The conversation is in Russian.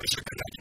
больше когда